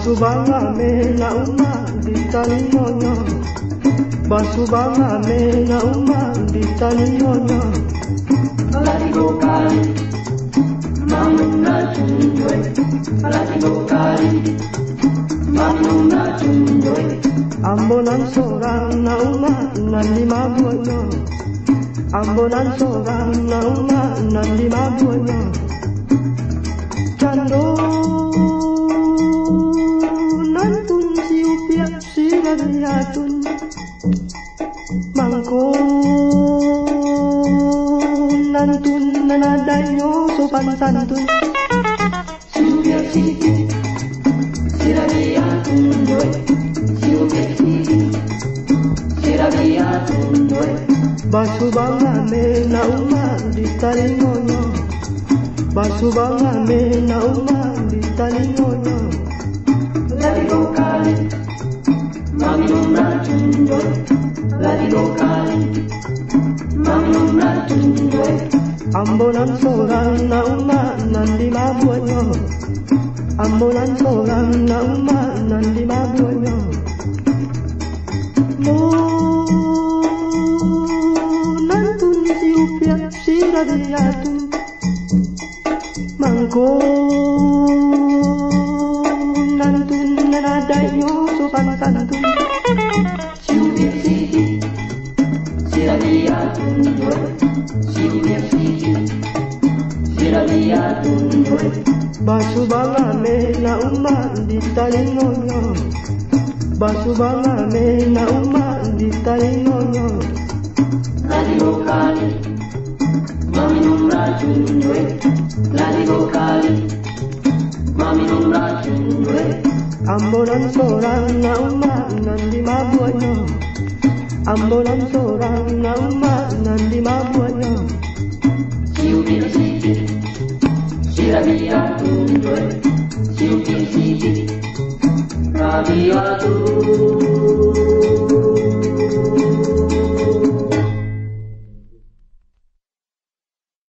Basubangame na uma ditalinyonya Basubangame na uma ditalinyonya Alatigo kali Mamuna chundwe Alatigo kali Mamuna chundwe Ambonan seorang na uma nan lima buahnya Ambonan seorang na uma nan lima حرة ملكون أنتن nadayo sopan santun. Sudah sini Sirabia tundoy Sudah sini Sirabia tundoy Basu banga me na uma di talingonyo Basu banga me na uma di talingonyo Alatigo kali Mamuna chundwe Ambonan seorang na uma nan lima buahnya Ambonan seorang na uma nan lima buahnya Oh, nantun si upiak si Basubangame na uma di talingonyo Basubangame na uma di talingonyo Ladigo kali Maminum racundwe Ladigo kali Maminum racundwe Ambonan seorang na uma nan lima buahnya na uma nan lima buahnya Rabiatu